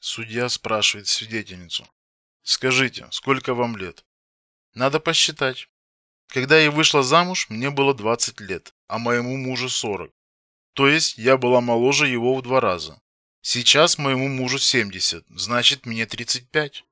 Судья спрашивает свидетельницу. Скажите, сколько вам лет? Надо посчитать. Когда я вышла замуж, мне было 20 лет, а моему мужу 40. То есть я была моложе его в два раза. Сейчас моему мужу 70, значит мне 35.